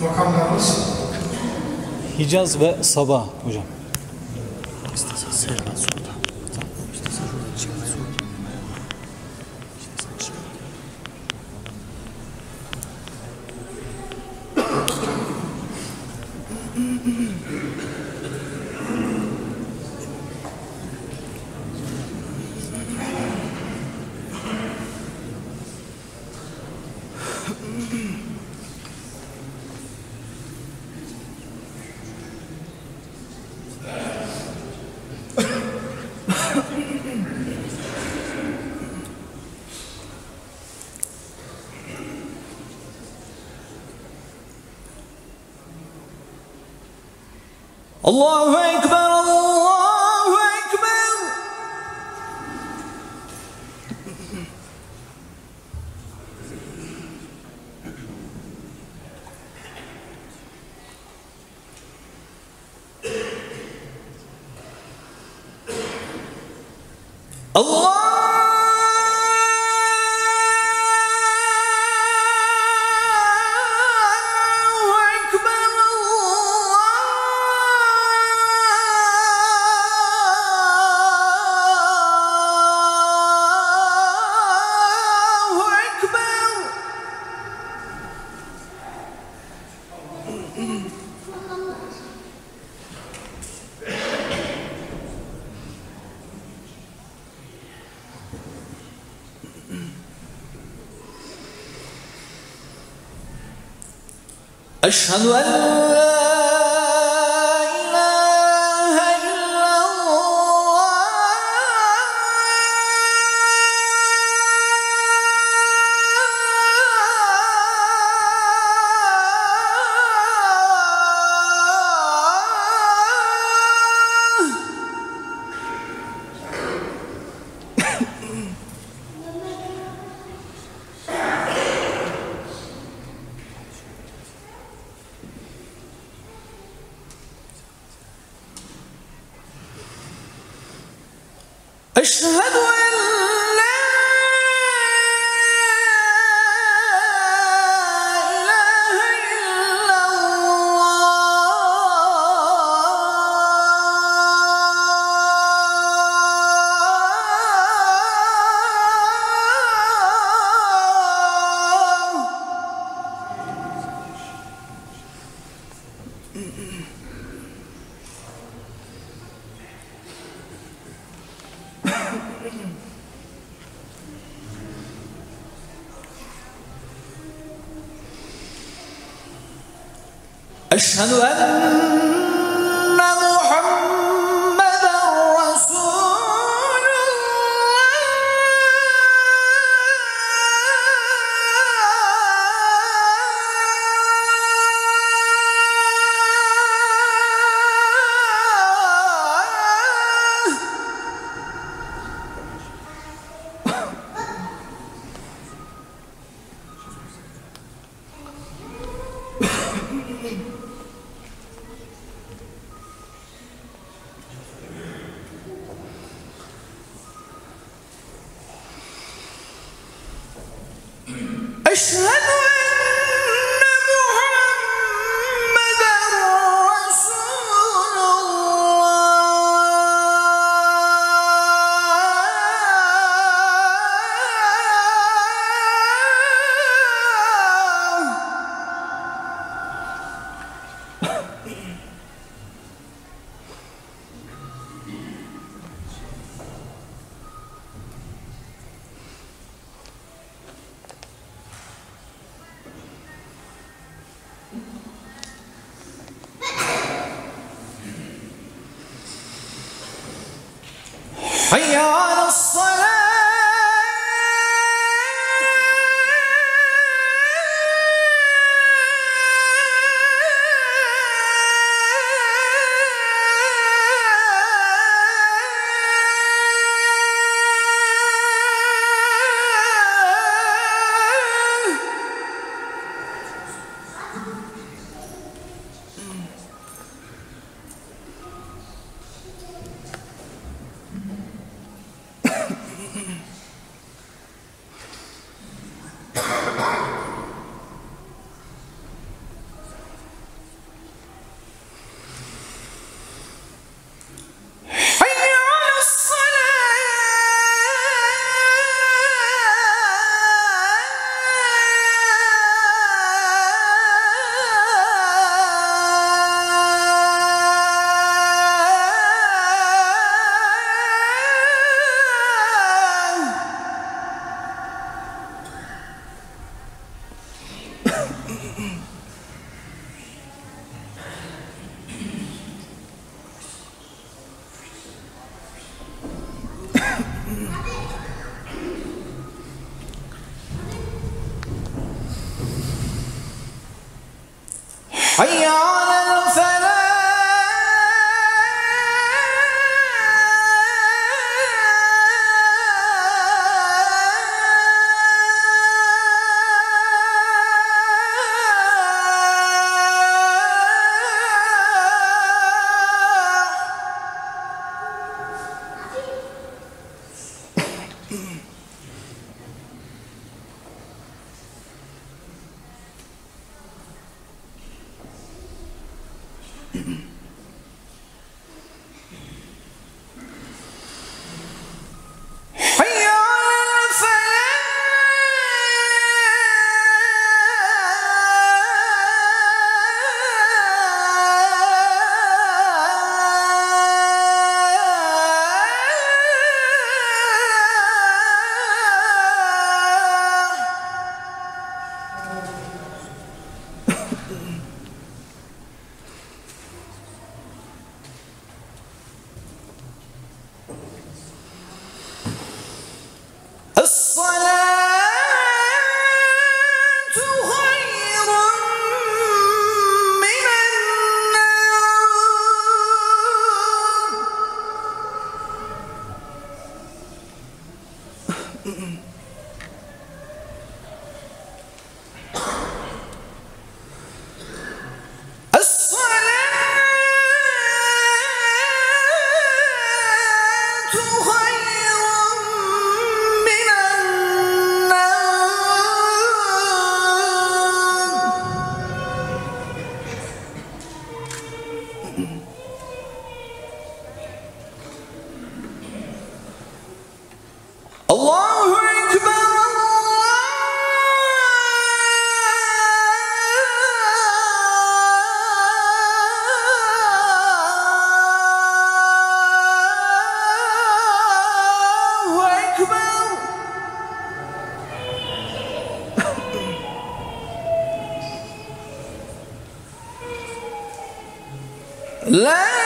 makamlarımız? Hicaz ve Sabah hocam. Mm-hmm. Allahu Ekber أشهد أن لا أشهد أن أشهد أن أشهد حي على الصلاة. حي الصلاة خير من النوم. لا